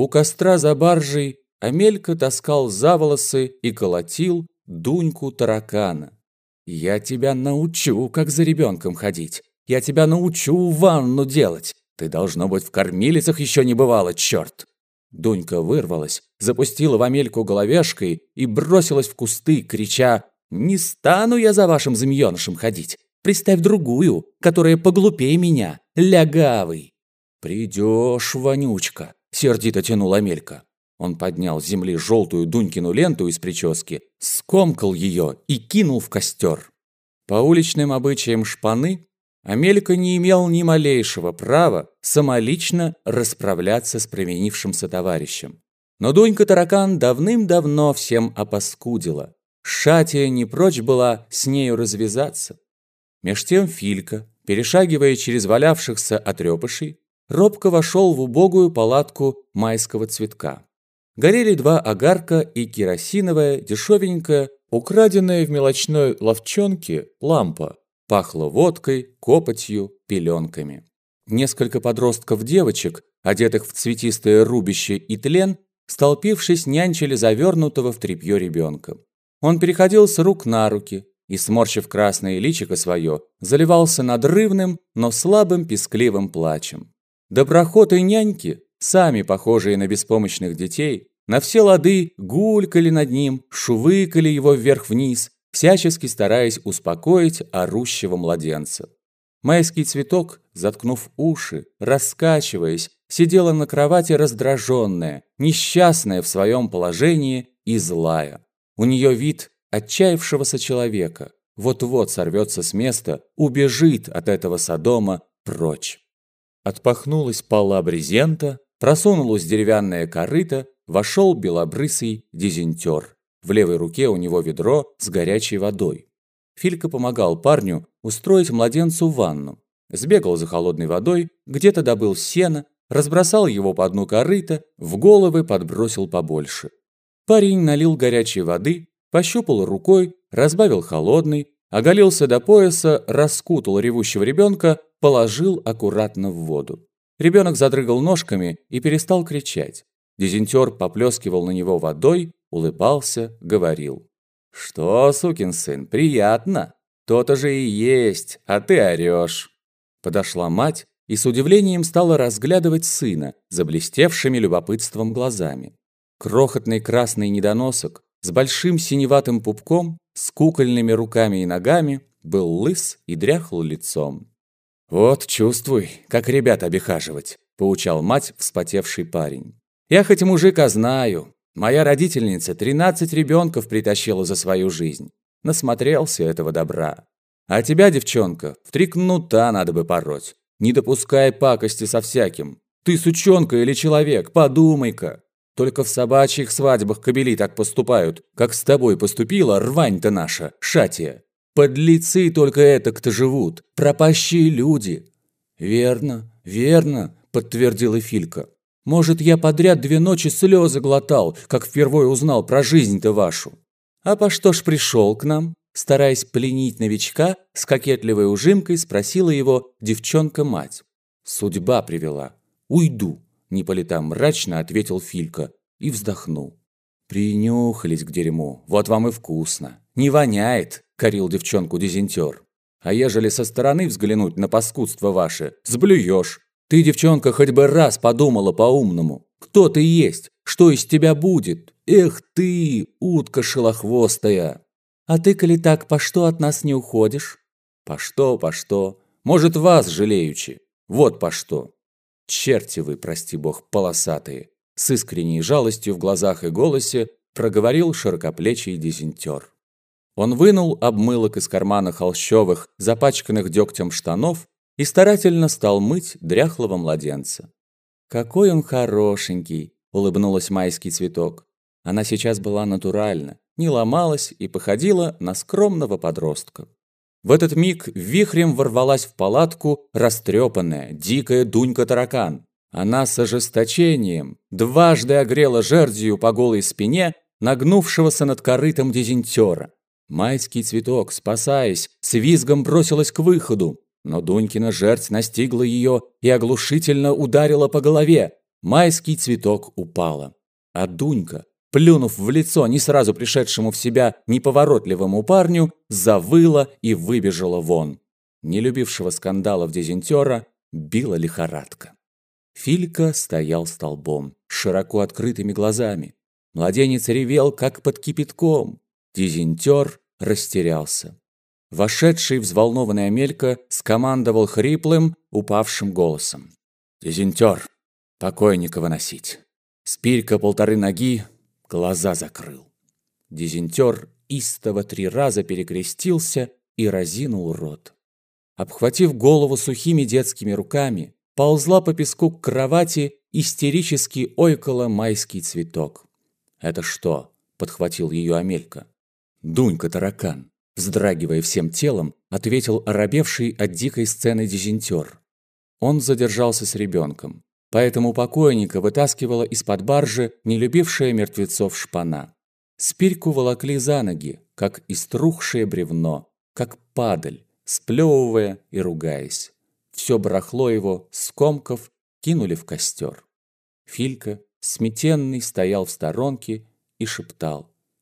У костра за баржей Амелька таскал за волосы и колотил Дуньку таракана. «Я тебя научу, как за ребенком ходить. Я тебя научу ванну делать. Ты, должно быть, в кормилицах еще не бывало, черт!» Дунька вырвалась, запустила в Амельку головешкой и бросилась в кусты, крича «Не стану я за вашим змеенышем ходить! Приставь другую, которая поглупее меня, лягавый!» «Придешь, вонючка!» – сердито тянул Амелька. Он поднял с земли желтую Дунькину ленту из прически, скомкал ее и кинул в костер. По уличным обычаям шпаны Амелька не имел ни малейшего права самолично расправляться с применившимся товарищем. Но Дунька-таракан давным-давно всем опаскудила. Шатия не прочь была с нею развязаться. Меж тем Филька, перешагивая через валявшихся отрепышей, робко вошел в убогую палатку майского цветка. Горели два огарка и керосиновая, дешевенькая, украденная в мелочной ловчонке лампа. Пахло водкой, копотью, пеленками. Несколько подростков-девочек, одетых в цветистое рубище и тлен, столпившись, нянчили завернутого в тряпье ребенка. Он переходил с рук на руки и, сморщив красное личико свое, заливался надрывным, но слабым пескливым плачем. Доброхоты няньки, сами похожие на беспомощных детей, на все лады гулькали над ним, шувыкали его вверх-вниз, всячески стараясь успокоить орущего младенца. Майский цветок, заткнув уши, раскачиваясь, сидела на кровати раздраженная, несчастная в своем положении и злая. У нее вид отчаявшегося человека. Вот-вот сорвется с места, убежит от этого Содома прочь. Отпахнулась пола брезента, просунулась деревянная корыта, вошел белобрысый дизентер. В левой руке у него ведро с горячей водой. Филька помогал парню устроить младенцу ванну. Сбегал за холодной водой, где-то добыл сено, разбросал его по дну корыта, в головы подбросил побольше. Парень налил горячей воды, пощупал рукой, разбавил холодной, оголился до пояса, раскутал ревущего ребенка, положил аккуратно в воду. Ребенок задрыгал ножками и перестал кричать. Дизентер поплескивал на него водой, улыбался, говорил. «Что, сукин сын, приятно? То-то же и есть, а ты орешь». Подошла мать и с удивлением стала разглядывать сына, заблестевшими любопытством глазами. Крохотный красный недоносок с большим синеватым пупком, с кукольными руками и ногами, был лыс и дряхл лицом. «Вот чувствуй, как ребят обихаживать», – поучал мать вспотевший парень. Я хоть мужика знаю. Моя родительница 13 ребенков притащила за свою жизнь. Насмотрелся этого добра. А тебя, девчонка, в три кнута надо бы пороть. Не допускай пакости со всяким. Ты сучонка или человек, подумай-ка. Только в собачьих свадьбах кобели так поступают, как с тобой поступила рвань-то наша, шатия. Подлецы только это-то живут, пропащие люди. Верно, верно, подтвердила Филька. Может, я подряд две ночи слезы глотал, как впервые узнал про жизнь-то вашу. А по что ж пришел к нам?» Стараясь пленить новичка, с кокетливой ужимкой спросила его девчонка-мать. «Судьба привела. Уйду», – не мрачно ответил Филька и вздохнул. «Принюхались к дерьму, вот вам и вкусно. Не воняет», – корил девчонку дизентер. «А ежели со стороны взглянуть на паскудство ваше, сблюешь, ты, девчонка, хоть бы раз подумала по-умному. Кто ты есть? Что из тебя будет? Эх ты, утка шелохвостая! А ты, коли так, по что от нас не уходишь? По что, по что? Может, вас жалеючи. Вот по что. Черти вы, прости бог, полосатые. С искренней жалостью в глазах и голосе проговорил широкоплечий дизентер. Он вынул обмылок из кармана холщовых, запачканных дегтем штанов и старательно стал мыть дряхлого младенца. «Какой он хорошенький!» – улыбнулась майский цветок. Она сейчас была натуральна, не ломалась и походила на скромного подростка. В этот миг вихрем ворвалась в палатку растрепанная, дикая Дунька-таракан. Она с ожесточением дважды огрела жердью по голой спине нагнувшегося над корытом дизентера. Майский цветок, спасаясь, с визгом бросилась к выходу. Но Дунькина жерть настигла ее и оглушительно ударила по голове. майский цветок упала. А Дунька, плюнув в лицо не сразу пришедшему в себя неповоротливому парню, завыла и выбежала вон. Не любившего скандалов дизентера била лихорадка. Филька стоял столбом, широко открытыми глазами. Младенец ревел, как под кипятком. Дизентер растерялся. Вошедший взволнованный Амелька скомандовал хриплым, упавшим голосом. «Дизентер, покойника выносить. Спирька полторы ноги, глаза закрыл». Дизентер истово три раза перекрестился и разинул рот. Обхватив голову сухими детскими руками, ползла по песку к кровати, истерически ойкала майский цветок. «Это что?» – подхватил ее Амелька. «Дунька-таракан», – вздрагивая всем телом, ответил оробевший от дикой сцены дизентер. Он задержался с ребенком, поэтому покойника вытаскивала из-под баржи нелюбившая мертвецов шпана. Спирьку волокли за ноги, как иструхшее бревно, как падаль, сплевывая и ругаясь. Все барахло его, скомков, кинули в костер. Филька, сметенный, стоял в сторонке и шептал.